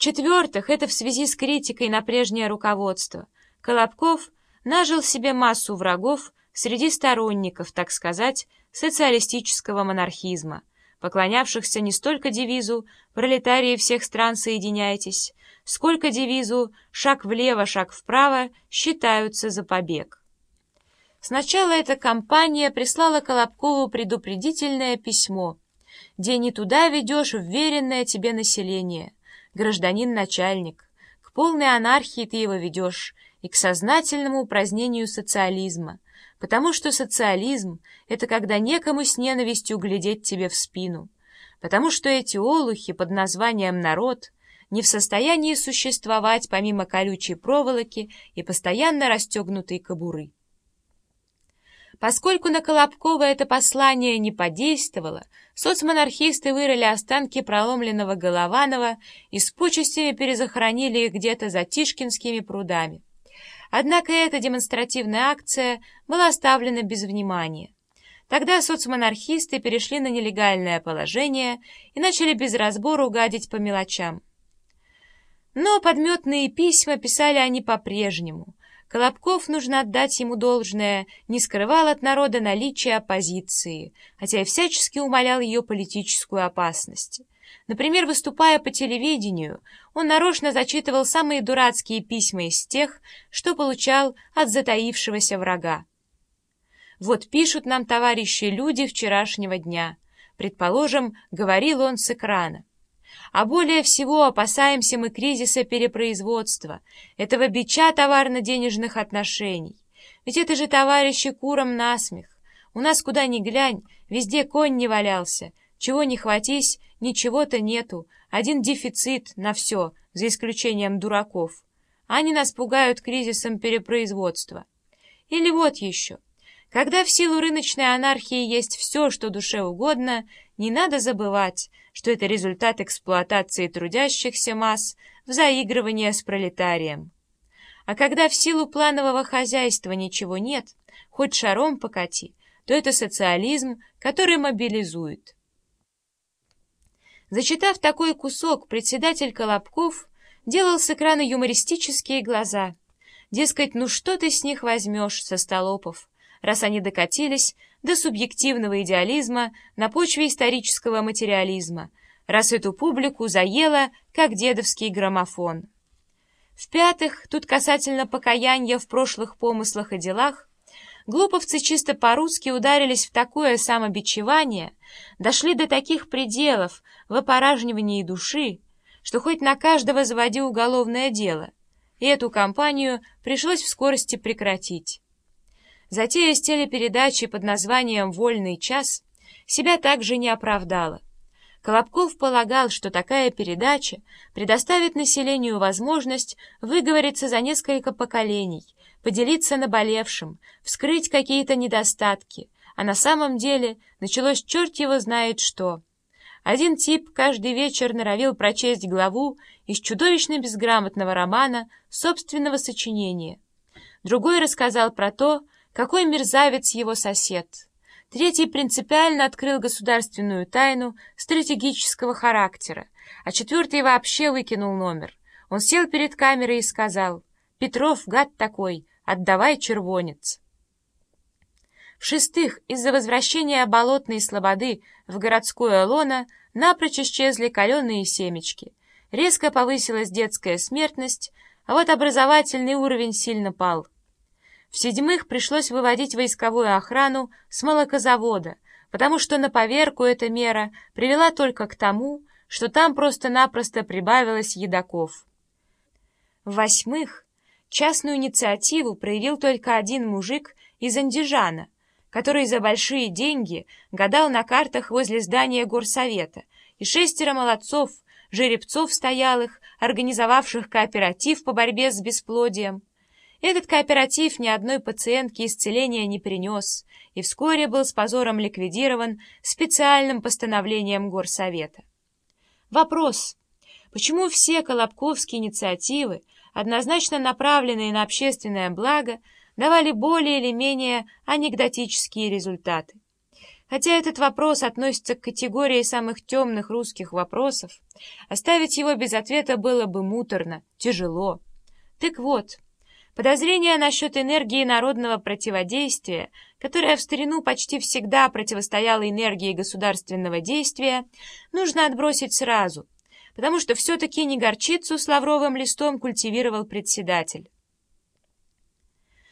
В-четвертых, это в связи с критикой на прежнее руководство. Колобков нажил себе массу врагов среди сторонников, так сказать, социалистического монархизма, поклонявшихся не столько девизу «Пролетарии всех стран, соединяйтесь», сколько девизу «Шаг влево, шаг вправо» считаются за побег. Сначала эта компания прислала Колобкову предупредительное письмо, где не туда ведешь вверенное тебе население, гражданин-начальник, к полной анархии ты его ведешь и к сознательному упразднению социализма, потому что социализм — это когда некому с ненавистью глядеть тебе в спину, потому что эти олухи под названием «народ» не в состоянии существовать помимо колючей проволоки и постоянно расстегнутой кобуры. Поскольку на Колобкова это послание не подействовало, соцмонархисты вырыли останки проломленного Голованова и с почестями перезахоронили их где-то за Тишкинскими прудами. Однако эта демонстративная акция была оставлена без внимания. Тогда соцмонархисты перешли на нелегальное положение и начали без разбору гадить по мелочам. Но подметные письма писали они по-прежнему. Колобков, нужно отдать ему должное, не скрывал от народа наличие оппозиции, хотя и всячески умолял ее политическую опасность. Например, выступая по телевидению, он нарочно зачитывал самые дурацкие письма из тех, что получал от затаившегося врага. «Вот пишут нам, товарищи, люди вчерашнего дня», предположим, говорил он с экрана. А более всего опасаемся мы кризиса перепроизводства, этого бича товарно-денежных отношений. Ведь это же, товарищи, куром насмех. У нас куда ни глянь, везде конь не валялся. Чего не хватись, ничего-то нету. Один дефицит на все, за исключением дураков. Они нас пугают кризисом перепроизводства. Или вот еще. Когда в силу рыночной анархии есть все, что душе угодно, не надо забывать, что это результат эксплуатации трудящихся масс в заигрывании с пролетарием. А когда в силу планового хозяйства ничего нет, хоть шаром покати, то это социализм, который мобилизует. Зачитав такой кусок, председатель Колобков делал с экрана юмористические глаза. Дескать, ну что ты с них возьмешь, со столопов? Раз они докатились до субъективного идеализма на почве исторического материализма, раз эту публику заело, как дедовский граммофон. В-пятых, тут касательно покаяния в прошлых помыслах и делах, глуповцы чисто по-русски ударились в такое самобичевание, дошли до таких пределов в опоражнивании души, что хоть на каждого заводи уголовное дело, и эту кампанию пришлось в скорости прекратить. Затея с телепередачей под названием «Вольный час» себя также не оправдала. Колобков полагал, что такая передача предоставит населению возможность выговориться за несколько поколений, поделиться наболевшим, вскрыть какие-то недостатки, а на самом деле началось черт его знает что. Один тип каждый вечер норовил прочесть главу из чудовищно безграмотного романа собственного сочинения. Другой рассказал про то, какой мерзавец его сосед. Третий принципиально открыл государственную тайну стратегического характера, а четвертый вообще выкинул номер. Он сел перед камерой и сказал, «Петров, гад такой, отдавай червонец». В-шестых, из-за возвращения болотной слободы в городское лоно напрочь исчезли каленые семечки. Резко повысилась детская смертность, а вот образовательный уровень сильно пал. В-седьмых, пришлось выводить войсковую охрану с молокозавода, потому что на поверку эта мера привела только к тому, что там просто-напросто прибавилось едоков. В-восьмых, частную инициативу проявил только один мужик из Андижана, который за большие деньги гадал на картах возле здания горсовета, и шестеро молодцов, жеребцов стоялых, организовавших кооператив по борьбе с бесплодием, этот кооператив ни одной пациентке исцеления не принес и вскоре был с позором ликвидирован специальным постановлением Горсовета. Вопрос. Почему все колобковские инициативы, однозначно направленные на общественное благо, давали более или менее анекдотические результаты? Хотя этот вопрос относится к категории самых темных русских вопросов, оставить его без ответа было бы муторно, тяжело. Так вот, подозрение насчет энергии народного противодействия, которая в старину почти всегда противостояла энергии государственного действия, нужно отбросить сразу, потому что все-таки не горчицу с лавровым листом культивировал председатель.